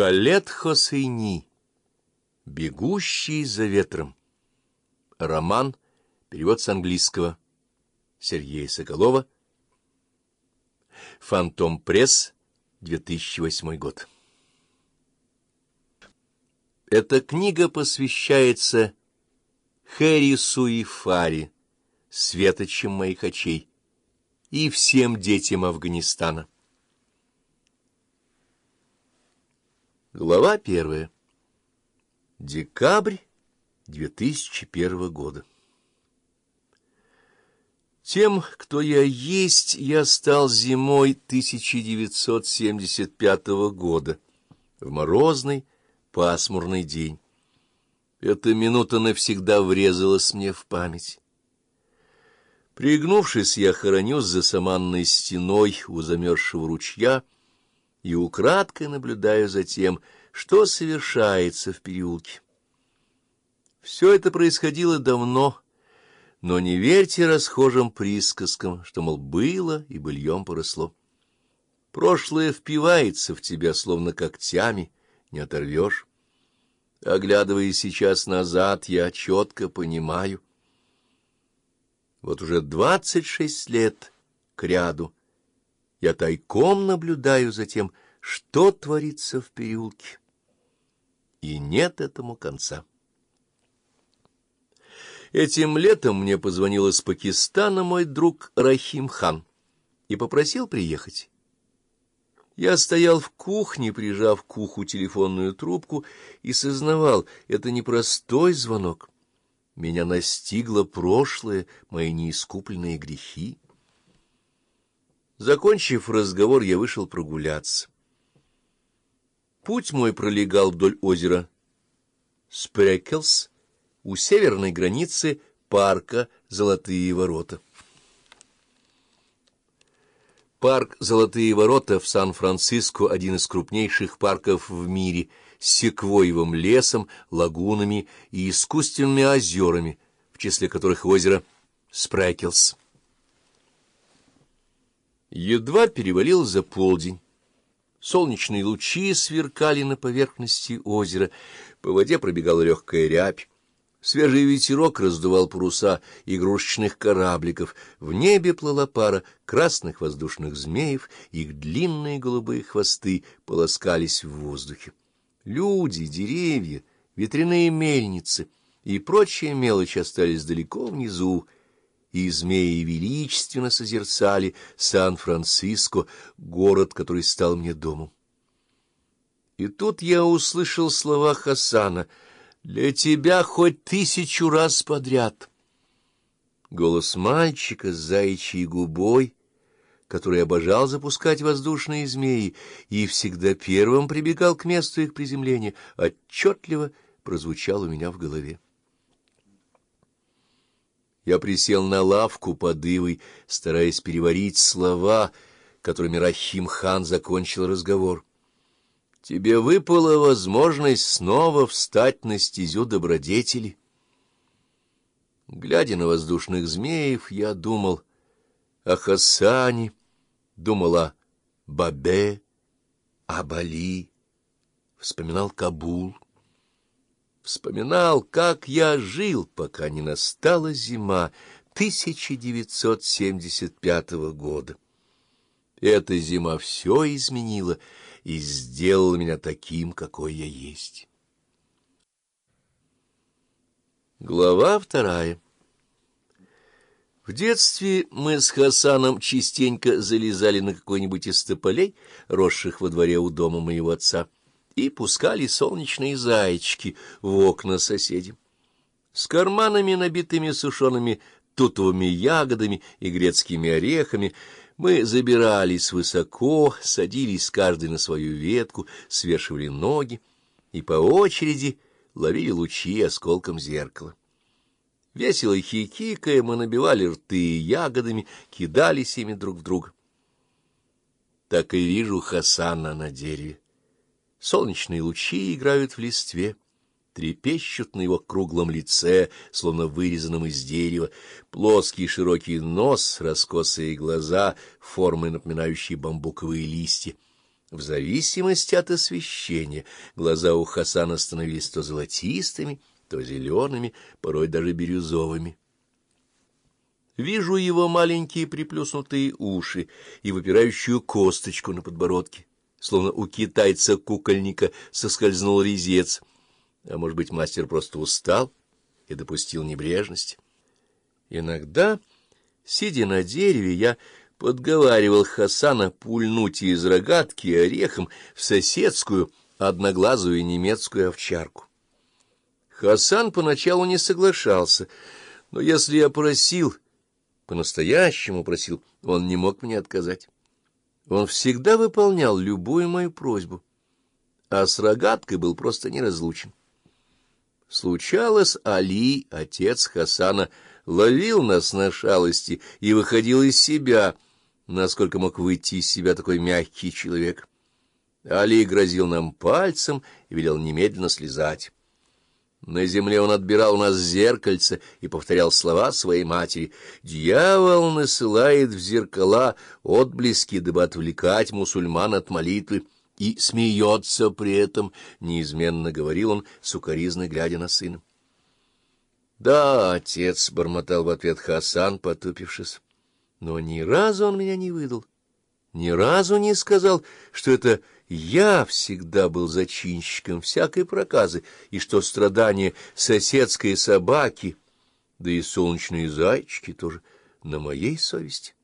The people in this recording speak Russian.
Халет Хосейни. Бегущий за ветром. Роман. Перевод с английского. Сергея Соколова. Фантом Пресс. 2008 год. Эта книга посвящается Хэрису и Фаре, светочем моих очей, и всем детям Афганистана. Глава первая. Декабрь 2001 года. Тем, кто я есть, я стал зимой 1975 года, в морозный, пасмурный день. Эта минута навсегда врезалась мне в память. Пригнувшись, я хоронюсь за саманной стеной у замерзшего ручья — и украдкой наблюдаю за тем, что совершается в переулке. Все это происходило давно, но не верьте расхожим присказкам, что, мол, было и быльем поросло. Прошлое впивается в тебя, словно когтями, не оторвешь. Оглядываясь сейчас назад, я четко понимаю. Вот уже двадцать шесть лет к ряду я тайком наблюдаю за тем, что творится в переулке. И нет этому конца. Этим летом мне позвонил из Пакистана мой друг Рахим Хан и попросил приехать. Я стоял в кухне, прижав к уху телефонную трубку, и сознавал, это непростой звонок. Меня настигло прошлое, мои неискупленные грехи. Закончив разговор, я вышел прогуляться. Путь мой пролегал вдоль озера Спрекелс у северной границы парка «Золотые ворота». Парк «Золотые ворота» в Сан-Франциско — один из крупнейших парков в мире, с секвоевым лесом, лагунами и искусственными озерами, в числе которых озеро Спрекелс. Едва перевалил за полдень. Солнечные лучи сверкали на поверхности озера, по воде пробегала легкая рябь. Свежий ветерок раздувал паруса игрушечных корабликов. В небе плыла пара красных воздушных змеев, их длинные голубые хвосты полоскались в воздухе. Люди, деревья, ветряные мельницы и прочие мелочи остались далеко внизу, и змеи величественно созерцали Сан-Франциско, город, который стал мне домом. И тут я услышал слова Хасана «Для тебя хоть тысячу раз подряд». Голос мальчика с заячьей губой, который обожал запускать воздушные змеи и всегда первым прибегал к месту их приземления, отчетливо прозвучал у меня в голове. Я присел на лавку под ивой, стараясь переварить слова, которыми Рахим хан закончил разговор. Тебе выпала возможность снова встать на стезю добродетели. Глядя на воздушных змеев, я думал о Хасане, думал о Бабе, о Бали, вспоминал Кабул. Вспоминал, как я жил, пока не настала зима 1975 года. Эта зима все изменила и сделала меня таким, какой я есть. Глава вторая В детстве мы с Хасаном частенько залезали на какой-нибудь из тополей, росших во дворе у дома моего отца, и пускали солнечные зайчики в окна соседям. С карманами, набитыми сушеными тутовыми ягодами и грецкими орехами, мы забирались высоко, садились каждый на свою ветку, свешивали ноги и по очереди ловили лучи осколком зеркала. Весело хихикая, мы набивали рты ягодами, кидались ими друг в друга. Так и вижу Хасана на дереве. Солнечные лучи играют в листве, трепещут на его круглом лице, словно вырезанном из дерева, плоский широкий нос, раскосые глаза, формы, напоминающие бамбуковые листья. В зависимости от освещения глаза у Хасана становились то золотистыми, то зелеными, порой даже бирюзовыми. Вижу его маленькие приплюснутые уши и выпирающую косточку на подбородке, словно у китайца-кукольника соскользнул резец, а может быть, мастер просто устал и допустил небрежность. Иногда, сидя на дереве, я подговаривал Хасана пульнуть из рогатки орехом в соседскую одноглазую немецкую овчарку. Хасан поначалу не соглашался, но если я просил, по-настоящему просил, он не мог мне отказать. Он всегда выполнял любую мою просьбу, а с рогаткой был просто неразлучен. Случалось, Али, отец Хасана, ловил нас на шалости и выходил из себя, насколько мог выйти из себя такой мягкий человек. Али грозил нам пальцем и велел немедленно слезать. На земле он отбирал у нас зеркальце и повторял слова своей матери. «Дьявол насылает в зеркала отблески, дабы отвлекать мусульман от молитвы» и смеется при этом, — неизменно говорил он, сукоризно глядя на сына. — Да, отец, — бормотал в ответ Хасан, потупившись, — но ни разу он меня не выдал, ни разу не сказал, что это я всегда был зачинщиком всякой проказы, и что страдания соседской собаки, да и солнечные зайчики тоже на моей совести.